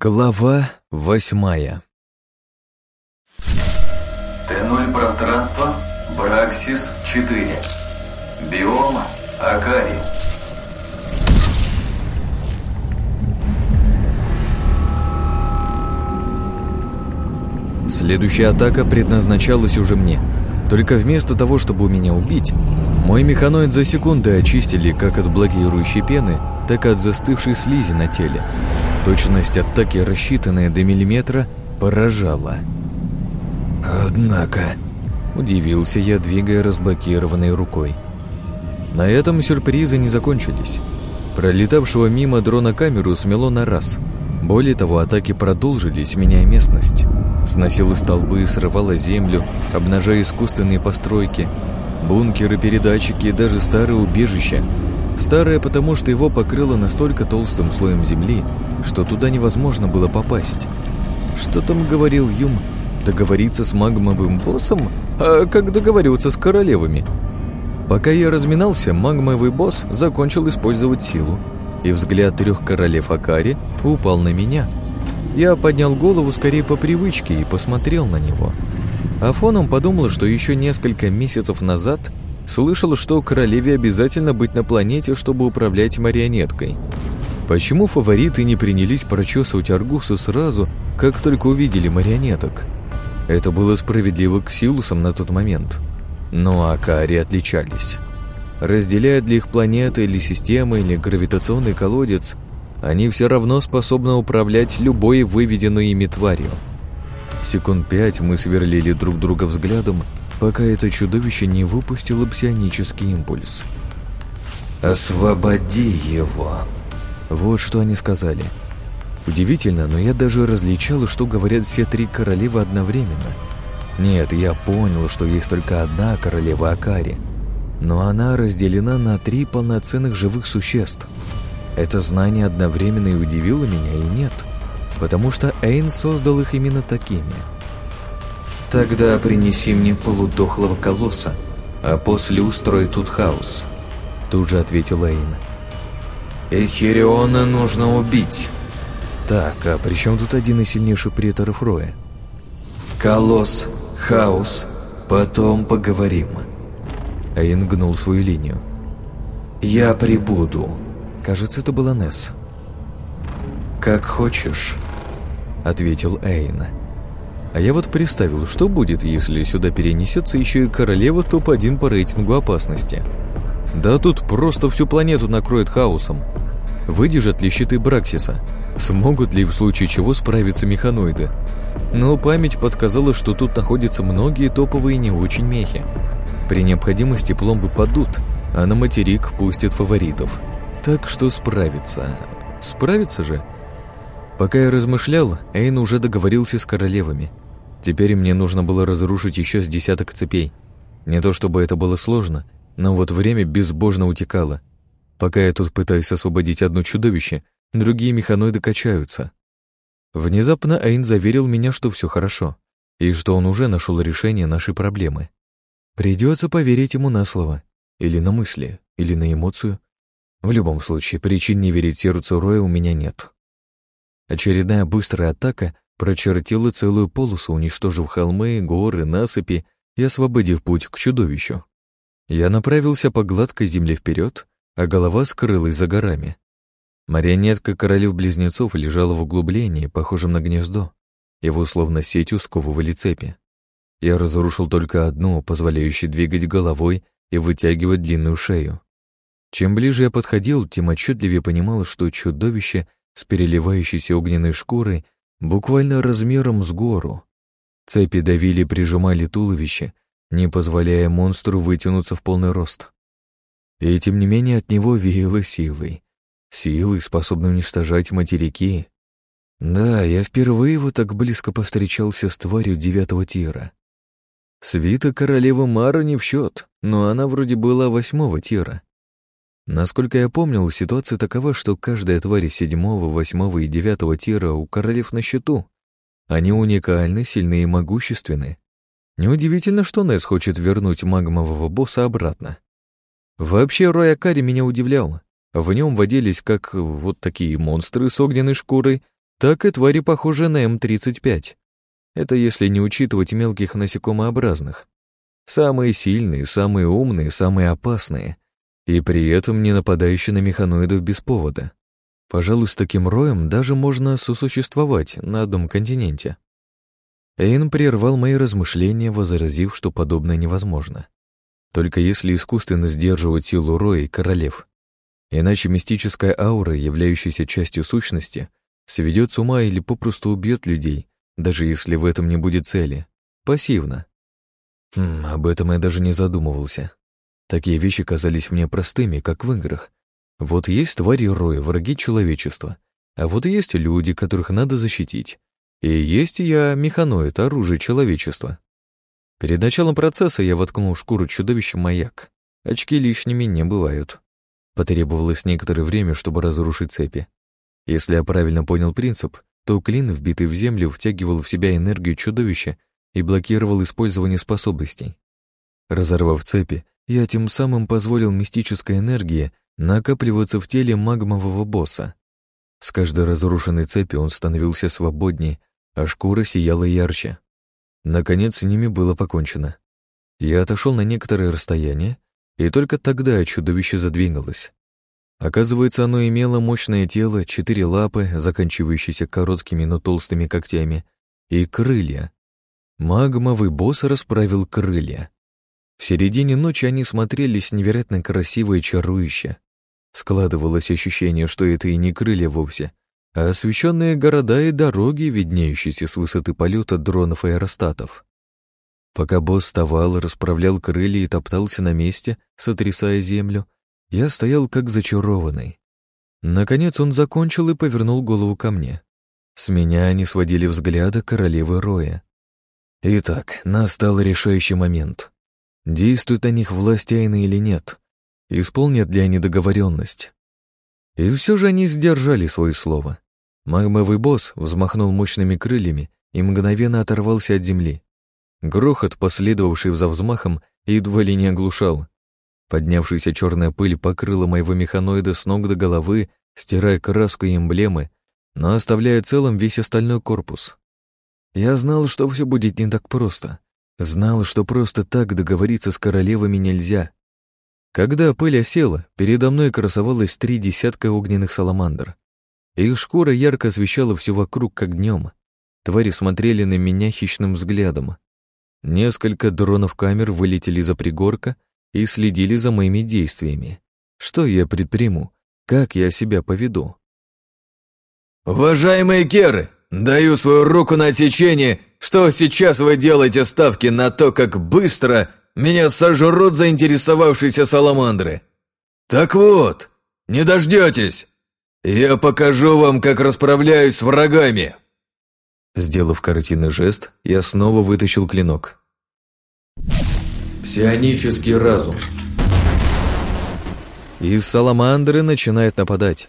Глава восьмая Т0 пространство, Браксис 4. Биом Акари. Следующая атака предназначалась уже мне. Только вместо того, чтобы меня убить, мой механоид за секунды очистили как от блокирующей пены, так и от застывшей слизи на теле. Точность атаки, рассчитанная до миллиметра, поражала. «Однако...» – удивился я, двигая разблокированной рукой. На этом сюрпризы не закончились. Пролетавшего мимо дрона камеру смело на раз. Более того, атаки продолжились, меняя местность. Сносило столбы, срывало землю, обнажая искусственные постройки, бункеры, передатчики и даже старые убежища. Старое потому, что его покрыло настолько толстым слоем земли, что туда невозможно было попасть. Что там говорил Юм? Договориться с магмовым боссом? А как договариваться с королевами? Пока я разминался, магмовый босс закончил использовать силу, и взгляд трех королев Акари упал на меня. Я поднял голову скорее по привычке и посмотрел на него. А фоном подумал, что еще несколько месяцев назад слышал, что королеве обязательно быть на планете, чтобы управлять марионеткой. Почему фавориты не принялись прочесывать Аргусу сразу, как только увидели марионеток? Это было справедливо к Силусам на тот момент. Но Акари отличались. Разделяя для их планеты или системы, или гравитационный колодец, они все равно способны управлять любой выведенной ими тварью. Секунд пять мы сверлили друг друга взглядом, пока это чудовище не выпустило псионический импульс. «Освободи его!» Вот что они сказали. Удивительно, но я даже различал, что говорят все три королевы одновременно. Нет, я понял, что есть только одна королева Акари, но она разделена на три полноценных живых существ. Это знание одновременно и удивило меня, и нет, потому что Эйн создал их именно такими. «Тогда принеси мне полудохлого колосса, а после устрой тут хаос», тут же ответил Эйн. Эхириона нужно убить. Так, а при чем тут один из сильнейших преторов Роя? Колосс, хаос, потом поговорим. Эйн гнул свою линию. Я прибуду. Кажется, это была Несс. Как хочешь, ответил Эйн. А я вот представил, что будет, если сюда перенесется еще и королева топ-1 по рейтингу опасности. Да тут просто всю планету накроет хаосом. Выдержат ли щиты Браксиса? Смогут ли в случае чего справиться механоиды? Но память подсказала, что тут находятся многие топовые не очень мехи. При необходимости пломбы падут, а на материк пустят фаворитов. Так что справится. Справится же? Пока я размышлял, Эйн уже договорился с королевами. Теперь мне нужно было разрушить еще с десяток цепей. Не то чтобы это было сложно, но вот время безбожно утекало. Пока я тут пытаюсь освободить одно чудовище, другие механоиды качаются. Внезапно Эйн заверил меня, что все хорошо, и что он уже нашел решение нашей проблемы. Придется поверить ему на слово, или на мысли, или на эмоцию. В любом случае, причин не верить сердцу Роя у меня нет. Очередная быстрая атака прочертила целую полосу, уничтожив холмы, горы, насыпи и освободив путь к чудовищу. Я направился по гладкой земле вперед, а голова скрылась за горами. Марионетка королев-близнецов лежала в углублении, похожем на гнездо. Его словно сетью сковывали цепи. Я разрушил только одну, позволяющую двигать головой и вытягивать длинную шею. Чем ближе я подходил, тем отчетливее понимал, что чудовище с переливающейся огненной шкурой буквально размером с гору. Цепи давили и прижимали туловище, не позволяя монстру вытянуться в полный рост. И тем не менее от него веяло силой. Силой, способной уничтожать материки. Да, я впервые вот так близко повстречался с тварью девятого тира. Свита королева Мара не в счет, но она вроде была восьмого тира. Насколько я помнил, ситуация такова, что каждая тварь седьмого, восьмого и девятого тира у королев на счету. Они уникальны, сильны и могущественны. Неудивительно, что Несс хочет вернуть магмового босса обратно. Вообще, Рой Акари меня удивлял. В нем водились как вот такие монстры с огненной шкурой, так и твари похожи на М-35. Это если не учитывать мелких насекомообразных. Самые сильные, самые умные, самые опасные. И при этом не нападающие на механоидов без повода. Пожалуй, с таким роем даже можно сосуществовать на одном континенте. Эйн прервал мои размышления, возразив, что подобное невозможно. Только если искусственно сдерживать силу роя и королев. Иначе мистическая аура, являющаяся частью сущности, сведет с ума или попросту убьет людей, даже если в этом не будет цели. Пассивно. Хм, об этом я даже не задумывался. Такие вещи казались мне простыми, как в играх, вот есть твари роя, враги человечества, а вот есть люди, которых надо защитить. И есть я, механоид, оружие человечества. Перед началом процесса я воткнул в шкуру чудовища маяк. Очки лишними не бывают. Потребовалось некоторое время, чтобы разрушить цепи. Если я правильно понял принцип, то клин, вбитый в землю, втягивал в себя энергию чудовища и блокировал использование способностей. Разорвав цепи, я тем самым позволил мистической энергии накапливаться в теле магмового босса. С каждой разрушенной цепи он становился свободнее, а шкура сияла ярче. Наконец с ними было покончено. Я отошел на некоторое расстояние, и только тогда чудовище задвигалось. Оказывается, оно имело мощное тело, четыре лапы, заканчивающиеся короткими, но толстыми когтями, и крылья. Магмовый босс расправил крылья. В середине ночи они смотрелись невероятно красиво и чарующе. Складывалось ощущение, что это и не крылья вовсе, а освещенные города и дороги, виднеющиеся с высоты полета дронов и аэростатов. Пока босс вставал, расправлял крылья и топтался на месте, сотрясая землю, я стоял как зачарованный. Наконец он закончил и повернул голову ко мне. С меня не сводили взгляда королевы Роя. Итак, настал решающий момент. Действует на них власть Айна или нет? исполнят ли они договоренность. И все же они сдержали свое слово. Магмовый босс взмахнул мощными крыльями и мгновенно оторвался от земли. Грохот, последовавший за взмахом, едва ли не оглушал. Поднявшаяся черная пыль покрыла моего механоида с ног до головы, стирая краску и эмблемы, но оставляя целым весь остальной корпус. Я знал, что все будет не так просто. Знал, что просто так договориться с королевами нельзя. Когда пыль осела, передо мной красовалось три десятка огненных саламандр. Их шкура ярко освещала все вокруг, как днем. Твари смотрели на меня хищным взглядом. Несколько дронов камер вылетели за пригорка и следили за моими действиями. Что я предприму? Как я себя поведу? «Уважаемые керы, даю свою руку на отсечение, что сейчас вы делаете ставки на то, как быстро меня сожрут заинтересовавшиеся саламандры. Так вот, не дождетесь. Я покажу вам, как расправляюсь с врагами. Сделав картинный жест, я снова вытащил клинок. Псионический разум. И саламандры начинают нападать.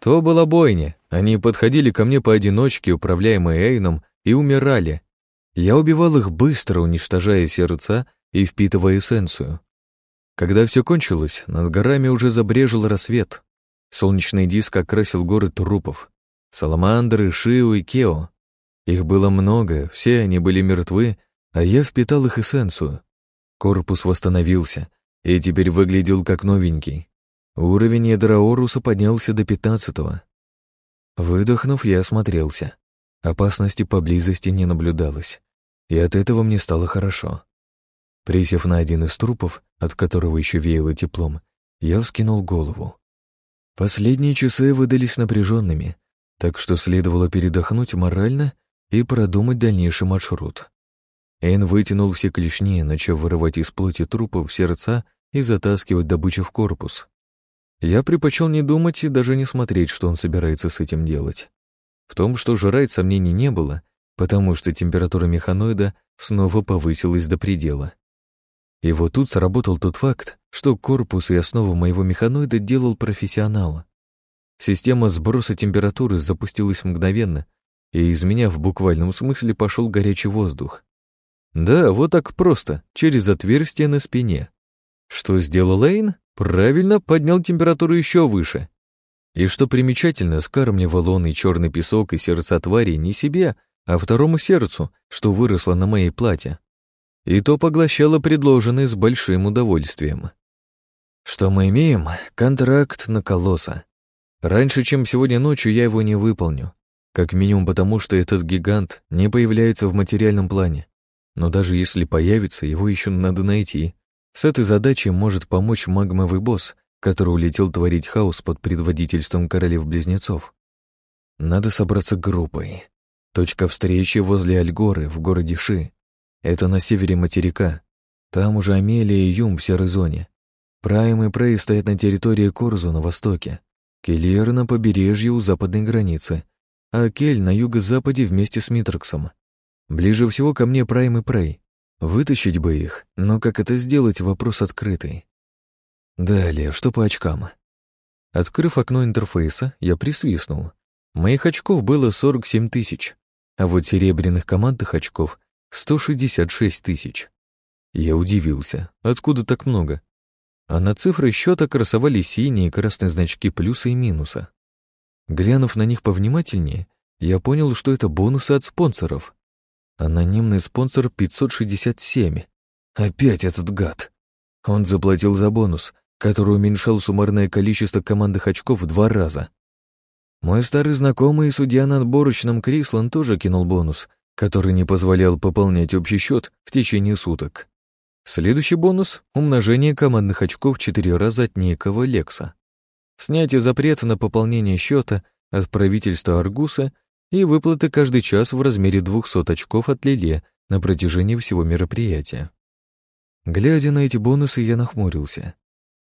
То была бойня. Они подходили ко мне поодиночке, управляемые Эйном, и умирали. Я убивал их быстро, уничтожая сердца и впитывая эссенцию. Когда все кончилось, над горами уже забрежил рассвет. Солнечный диск окрасил горы трупов. Саламандры, Шиу и Кео. Их было много, все они были мертвы, а я впитал их эссенцию. Корпус восстановился и теперь выглядел как новенький. Уровень ядра поднялся до пятнадцатого. Выдохнув, я осмотрелся. Опасности поблизости не наблюдалось, и от этого мне стало хорошо. Присев на один из трупов, от которого еще веяло теплом, я вскинул голову. Последние часы выдались напряженными, так что следовало передохнуть морально и продумать дальнейший маршрут. Эн вытянул все клешни, начав вырывать из плоти трупов сердца и затаскивать добычу в корпус. Я предпочел не думать и даже не смотреть, что он собирается с этим делать. В том, что жрать сомнений не было, потому что температура механоида снова повысилась до предела. И вот тут сработал тот факт, что корпус и основу моего механоида делал профессионал. Система сброса температуры запустилась мгновенно, и из меня в буквальном смысле пошел горячий воздух. Да, вот так просто, через отверстие на спине. Что сделал Эйн? Правильно, поднял температуру еще выше. И что примечательно, скармливал он и черный песок, и сердца твари не себе, а второму сердцу, что выросло на моей плате. И то поглощало предложенное с большим удовольствием. Что мы имеем? Контракт на колосса. Раньше, чем сегодня ночью, я его не выполню. Как минимум потому, что этот гигант не появляется в материальном плане. Но даже если появится, его еще надо найти. С этой задачей может помочь магмовый босс, который улетел творить хаос под предводительством королев-близнецов. Надо собраться группой. Точка встречи возле Альгоры в городе Ши. Это на севере материка. Там уже Амелия и Юм в серой зоне. Прайм и Прей стоят на территории Корзу на востоке. Келлиер на побережье у западной границы, а Кель на юго-западе вместе с Митроксом. Ближе всего ко мне Прайм и Прей. Вытащить бы их, но как это сделать, вопрос открытый. Далее, что по очкам? Открыв окно интерфейса, я присвистнул. Моих очков было 47 тысяч, а вот серебряных командных очков — 166 тысяч. Я удивился, откуда так много? А на цифры счета красовались синие и красные значки плюса и минуса. Глянув на них повнимательнее, я понял, что это бонусы от спонсоров. Анонимный спонсор 567. Опять этот гад. Он заплатил за бонус, который уменьшал суммарное количество командных очков в два раза. Мой старый знакомый и судья на отборочном Крислан тоже кинул бонус, который не позволял пополнять общий счет в течение суток. Следующий бонус — умножение командных очков в четыре раза от некого Лекса. Снятие запрета на пополнение счета от правительства Аргуса и выплаты каждый час в размере 200 очков от Лиле на протяжении всего мероприятия. Глядя на эти бонусы, я нахмурился.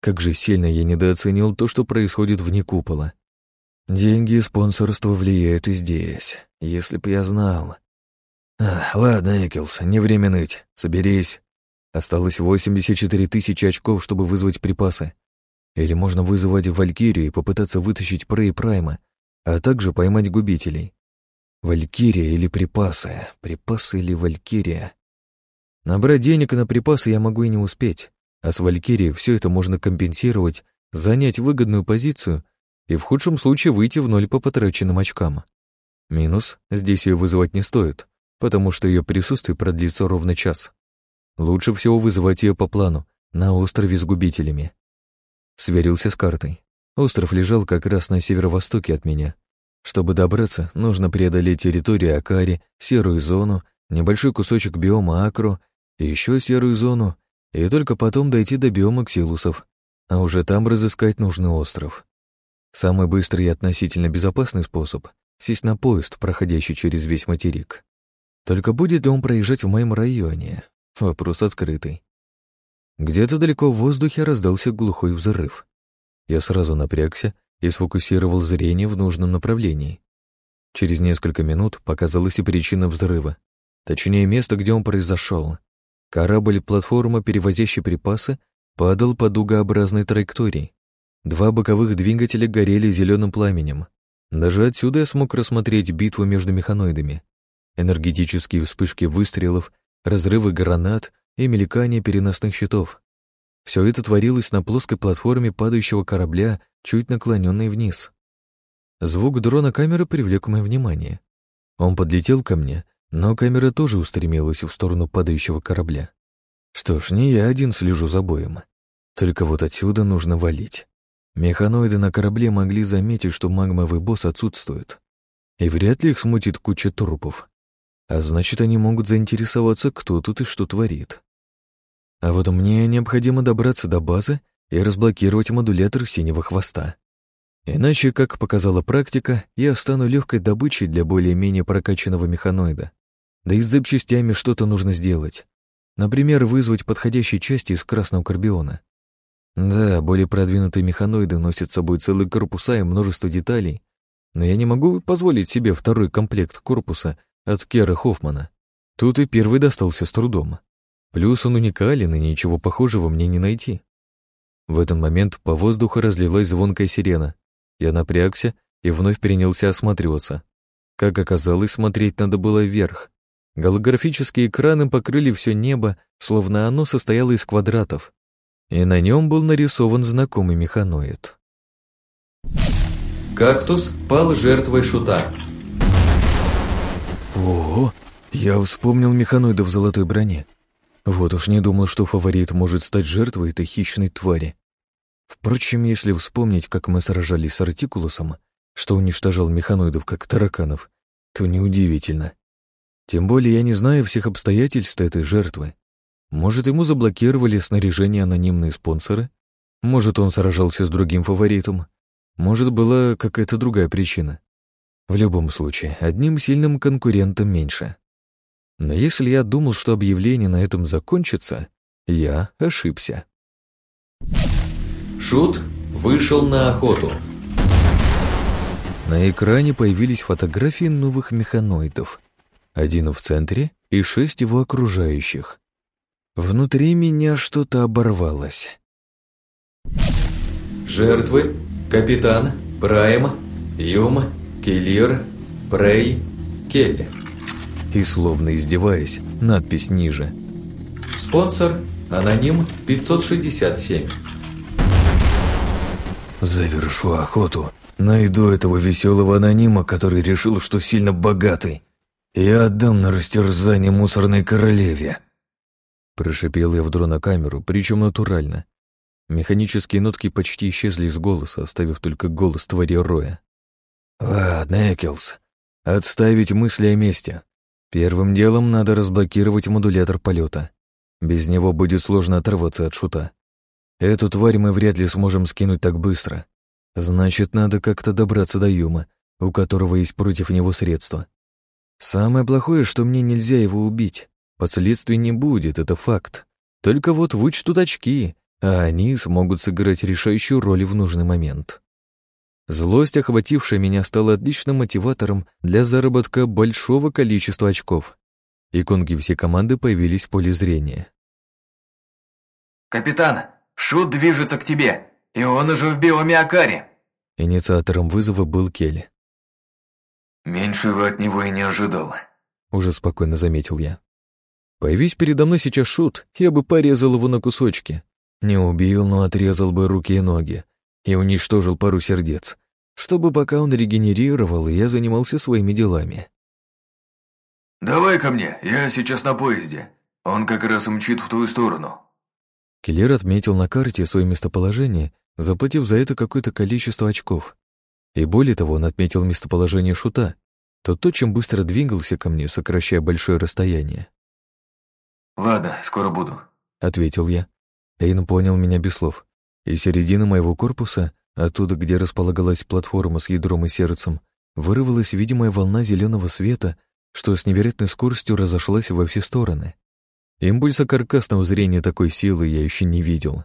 Как же сильно я недооценил то, что происходит вне купола. Деньги и спонсорство влияют и здесь. Если б я знал... А, ладно, Экелс, не время ныть. Соберись. Осталось 84 тысячи очков, чтобы вызвать припасы. Или можно вызывать Валькирию и попытаться вытащить Прей Прайма, а также поймать губителей. Валькирия или припасы, припасы или Валькирия. Набрать денег на припасы я могу и не успеть, а с Валькирией все это можно компенсировать, занять выгодную позицию и в худшем случае выйти в ноль по потраченным очкам. Минус — здесь ее вызывать не стоит, потому что ее присутствие продлится ровно час. Лучше всего вызывать ее по плану, на острове с губителями. Сверился с картой. Остров лежал как раз на северо-востоке от меня. Чтобы добраться, нужно преодолеть территорию Акари, серую зону, небольшой кусочек биома Акро, еще серую зону, и только потом дойти до биома Ксилусов, а уже там разыскать нужный остров. Самый быстрый и относительно безопасный способ — сесть на поезд, проходящий через весь материк. Только будет ли он проезжать в моем районе? Вопрос открытый. Где-то далеко в воздухе раздался глухой взрыв. Я сразу напрягся и сфокусировал зрение в нужном направлении. Через несколько минут показалась и причина взрыва. Точнее, место, где он произошел. Корабль-платформа, перевозящий припасы, падал по дугообразной траектории. Два боковых двигателя горели зеленым пламенем. Даже отсюда я смог рассмотреть битву между механоидами. Энергетические вспышки выстрелов разрывы гранат и мелькание переносных щитов. Все это творилось на плоской платформе падающего корабля, чуть наклоненной вниз. Звук дрона камеры привлек мое внимание. Он подлетел ко мне, но камера тоже устремилась в сторону падающего корабля. Что ж, не я один слежу за боем. Только вот отсюда нужно валить. Механоиды на корабле могли заметить, что магмовый босс отсутствует. И вряд ли их смутит куча трупов. А значит, они могут заинтересоваться, кто тут и что творит. А вот мне необходимо добраться до базы и разблокировать модулятор синего хвоста. Иначе, как показала практика, я стану легкой добычей для более-менее прокачанного механоида. Да и с запчастями что-то нужно сделать. Например, вызвать подходящие части из красного карбиона. Да, более продвинутые механоиды носят с собой целые корпуса и множество деталей, но я не могу позволить себе второй комплект корпуса от Кера Хоффмана. Тут и первый достался с трудом. Плюс он уникален, и ничего похожего мне не найти. В этот момент по воздуху разлилась звонкая сирена. Я напрягся и вновь перенялся осматриваться. Как оказалось, смотреть надо было вверх. Голографические экраны покрыли все небо, словно оно состояло из квадратов. И на нем был нарисован знакомый механоид. Кактус пал жертвой шута. Ого, я вспомнил механоида в золотой броне. Вот уж не думал, что фаворит может стать жертвой этой хищной твари. Впрочем, если вспомнить, как мы сражались с Артикулусом, что уничтожал механоидов как тараканов, то неудивительно. Тем более я не знаю всех обстоятельств этой жертвы. Может, ему заблокировали снаряжение анонимные спонсоры? Может, он сражался с другим фаворитом? Может, была какая-то другая причина? В любом случае, одним сильным конкурентом меньше. Но если я думал, что объявление на этом закончится, я ошибся. Шут вышел на охоту. На экране появились фотографии новых механоидов. Один в центре и шесть его окружающих. Внутри меня что-то оборвалось. Жертвы Капитан, Прайм, Юм, Келлир, Прей, Келли. И словно издеваясь, надпись ниже. Спонсор Аноним 567. Завершу охоту. Найду этого веселого анонима, который решил, что сильно богатый. Я отдам на растерзание мусорной королеве. Прошипел я в дронокамеру, причем натурально. Механические нотки почти исчезли из голоса, оставив только голос твари Роя. «Ладно, Экелс, отставить мысли о месте. Первым делом надо разблокировать модулятор полета. Без него будет сложно оторваться от шута. Эту тварь мы вряд ли сможем скинуть так быстро. Значит, надо как-то добраться до Юма, у которого есть против него средства. Самое плохое, что мне нельзя его убить. Последствий не будет, это факт. Только вот вычтут очки, а они смогут сыграть решающую роль в нужный момент. Злость, охватившая меня, стала отличным мотиватором для заработка большого количества очков. Иконки всей команды появились в поле зрения. «Капитан, Шут движется к тебе, и он уже в биомиокаре!» Инициатором вызова был Келли. «Меньшего от него и не ожидал», — уже спокойно заметил я. Появись передо мной сейчас Шут, я бы порезал его на кусочки, не убил, но отрезал бы руки и ноги и уничтожил пару сердец, чтобы пока он регенерировал, я занимался своими делами. «Давай ко мне, я сейчас на поезде. Он как раз мчит в твою сторону». Киллер отметил на карте свое местоположение, заплатив за это какое-то количество очков. И более того, он отметил местоположение шута, тот очень быстро двигался ко мне, сокращая большое расстояние. «Ладно, скоро буду», — ответил я, Эйн понял меня без слов. Из середины моего корпуса, оттуда, где располагалась платформа с ядром и сердцем, вырвалась видимая волна зеленого света, что с невероятной скоростью разошлась во все стороны. Импульса каркасного зрения такой силы я еще не видел.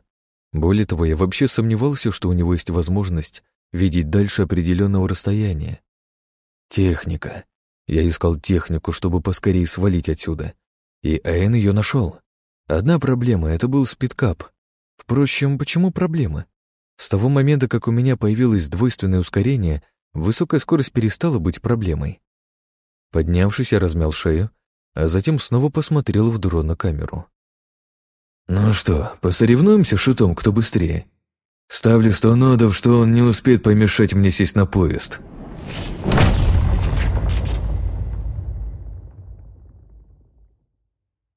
Более того, я вообще сомневался, что у него есть возможность видеть дальше определенного расстояния. Техника. Я искал технику, чтобы поскорее свалить отсюда. И Эйн ее нашел. Одна проблема — это был спидкап. Впрочем, почему проблема? С того момента, как у меня появилось двойственное ускорение, высокая скорость перестала быть проблемой. Поднявшись, я размял шею, а затем снова посмотрел в дрон на камеру. «Ну что, посоревнуемся шутом, кто быстрее? Ставлю сто нодов, что он не успеет помешать мне сесть на поезд».